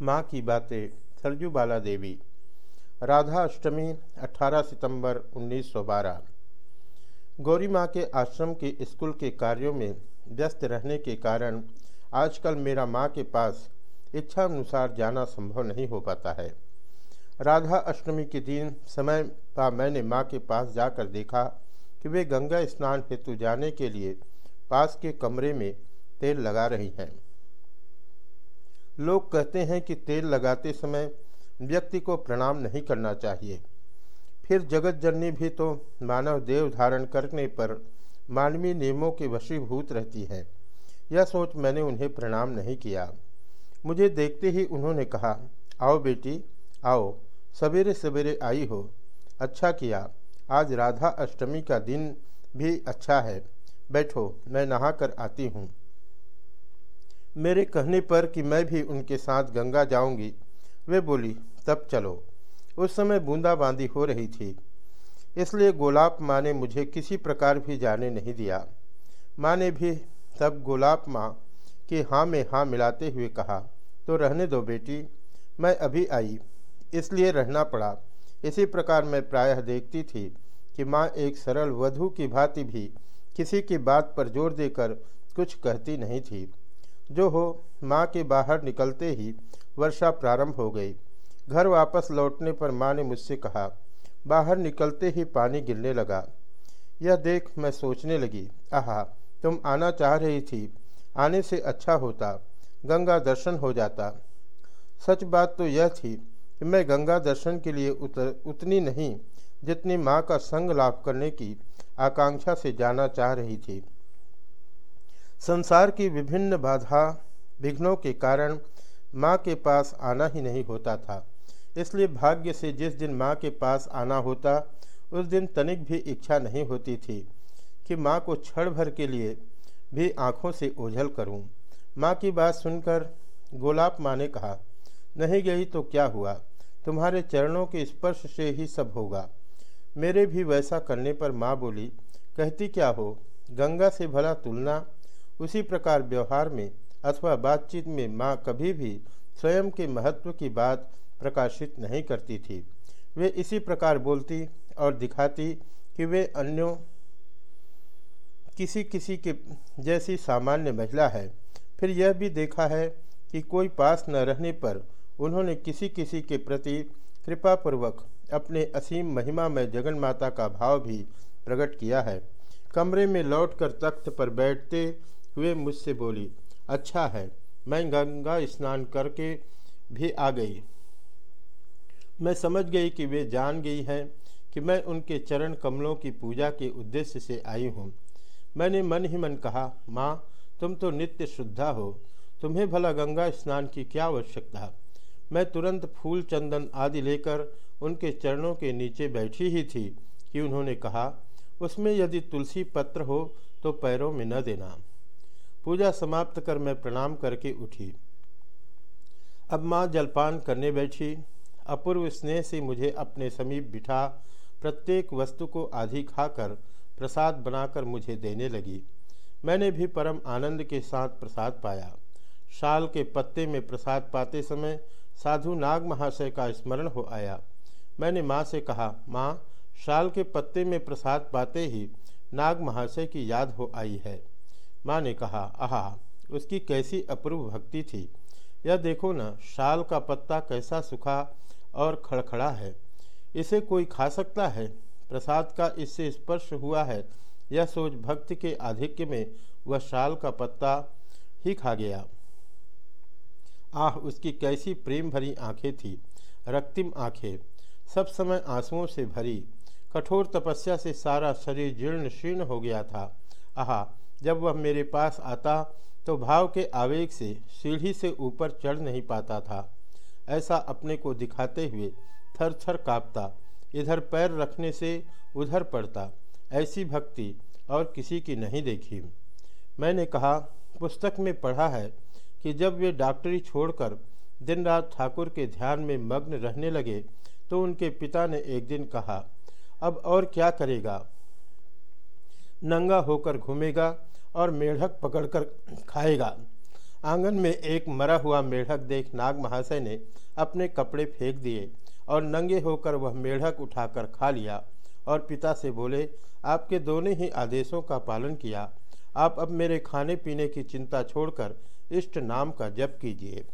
माँ की बातें, सरजू बाला देवी राधा अष्टमी 18 सितंबर 1912 गौरी माँ के आश्रम के स्कूल के कार्यों में व्यस्त रहने के कारण आजकल मेरा माँ के पास इच्छा अनुसार जाना संभव नहीं हो पाता है। राधा अष्टमी के दिन समय का मैंने माँ के पास जाकर देखा कि वे गंगा स्नान हेतु जाने के लिए पास के कमरे में तेल लगा रही हैं। लोग कहते हैं कि तेल लगाते समय व्यक्ति को प्रणाम नहीं करना चाहिए। फिर जगत जननी भी तो मानव देव धारण करने पर मानवीय नियमों के वशीभूत रहती है। यह सोच मैंने उन्हें प्रणाम नहीं किया। मुझे देखते ही उन्होंने कहा, आओ बेटी, आओ, सवेरे सवेरे आई हो। अच्छा किया, आज राधा अष्टमी का दिन भी अच्छा है। बैठो, मैं नहा कर आती हूँ। मेरे कहने पर कि मैं भी उनके साथ गंगा जाऊँगी। वे बोली, तब चलो। उस समय बूंदाबांदी हो रही थी, इसलिए गोलाप माँ ने मुझे किसी प्रकार भी जाने नहीं दिया। माँ ने भी तब गोलाप माँ की हाँ में हाँ मिलाते हुए कहा तो रहने दो बेटी, मैं अभी आई, इसलिए रहना पड़ा। इसी प्रकार मैं प्रायः देखती थी कि माँ एक सरल वधु की भांति भी किसी की बात पर ज़ोर देकर कुछ कहती नहीं थी। जो हो, माँ के बाहर निकलते ही वर्षा प्रारंभ हो गई। घर वापस लौटने पर माँ ने मुझसे कहा, बाहर निकलते ही पानी गिरने लगा। यह देख मैं सोचने लगी, आहा, तुम आना चाह रही थी। आने से अच्छा होता, गंगा दर्शन हो जाता। सच बात तो यह थी कि मैं गंगा दर्शन के लिए उतर, उतनी नहीं, जितनी माँ का संग लाभ करने की आकांक्षा से जाना चाह रही थी। संसार की विभिन्न बाधा विघ्नों के कारण माँ के पास आना ही नहीं होता था। इसलिए भाग्य से जिस दिन माँ के पास आना होता, उस दिन तनिक भी इच्छा नहीं होती थी कि माँ को क्षण भर के लिए भी आँखों से ओझल करूँ। माँ की बात सुनकर गोलाप माँ ने कहा, नहीं गई तो क्या हुआ? तुम्हारे चरणों के स्पर्श से ही सब होगा। मेरे भी वैसा करने पर माँ बोली, कहती क्या हो? गंगा से भला तुलना उसी प्रकार व्यवहार में अथवा बातचीत में माँ कभी भी स्वयं के महत्व की बात प्रकाशित नहीं करती थी। वे इसी प्रकार बोलती और दिखाती कि वे अन्यों किसी किसी के जैसी सामान्य महिला है। फिर यह भी देखा है कि कोई पास न रहने पर उन्होंने किसी किसी के प्रति कृपापूर्वक अपने असीम महिमा में जगन माता का भाव भी प्रकट किया है। कमरे में लौटकर तख्त पर बैठते हुए मुझसे बोली अच्छा है, मैं गंगा स्नान करके भी आ गई। मैं समझ गई कि वे जान गई हैं कि मैं उनके चरण कमलों की पूजा के उद्देश्य से आई हूँ। मैंने मन ही मन कहा, माँ, तुम तो नित्य शुद्धा हो, तुम्हें भला गंगा स्नान की क्या आवश्यकता? मैं तुरंत फूल, चंदन आदि लेकर उनके चरणों के नीचे बैठी ही थी कि उन्होंने कहा, उसमें यदि तुलसी पत्र हो तो पैरों में न देना। पूजा समाप्त कर मैं प्रणाम करके उठी। अब माँ जलपान करने बैठी। अपूर्व स्नेह से मुझे अपने समीप बिठा। प्रत्येक वस्तु को आधी खाकर प्रसाद बनाकर मुझे देने लगी। मैंने भी परम आनंद के साथ प्रसाद पाया। शाल के पत्ते में प्रसाद पाते समय साधु नाग महाशय का स्मरण हो आया। मैंने माँ से कहा, माँ, शाल के पत्ते में प्रसाद पाते ही नाग महाशय की याद हो आई है। माँ ने कहा, आहा, उसकी कैसी अपूर्व भक्ति थी। यह देखो ना, शाल का पत्ता कैसा सूखा और खड़खड़ा है। इसे कोई खा सकता है? प्रसाद का इससे स्पर्श हुआ है। यह सोच भक्ति के आधिक्य में वह शाल का पत्ता ही खा गया। आह, उसकी कैसी प्रेम भरी आँखें थी, रक्तिम आँखें। सब समय आंसुओं से भरी, कठोर तपस्या से सारा शरीर जीर्ण शीर्ण हो गया था। आहा जब वह मेरे पास आता तो भाव के आवेग से सीढ़ी से ऊपर चढ़ नहीं पाता था। ऐसा अपने को दिखाते हुए थर थर काँपता, इधर पैर रखने से उधर पड़ता, ऐसी भक्ति और किसी की नहीं देखी। मैंने कहा, पुस्तक में पढ़ा है कि जब वे डॉक्टरी छोड़कर दिन रात ठाकुर के ध्यान में मग्न रहने लगे तो उनके पिता ने एक दिन कहा, अब और क्या करेगा? नंगा होकर घूमेगा और मेढक पकड़कर खाएगा। आँगन में एक मरा हुआ मेढक देख नाग महाशय ने अपने कपड़े फेंक दिए और नंगे होकर वह मेढक उठाकर खा लिया और पिता से बोले, आपके दोनों ही आदेशों का पालन किया। आप अब मेरे खाने पीने की चिंता छोड़कर इष्ट नाम का जप कीजिए।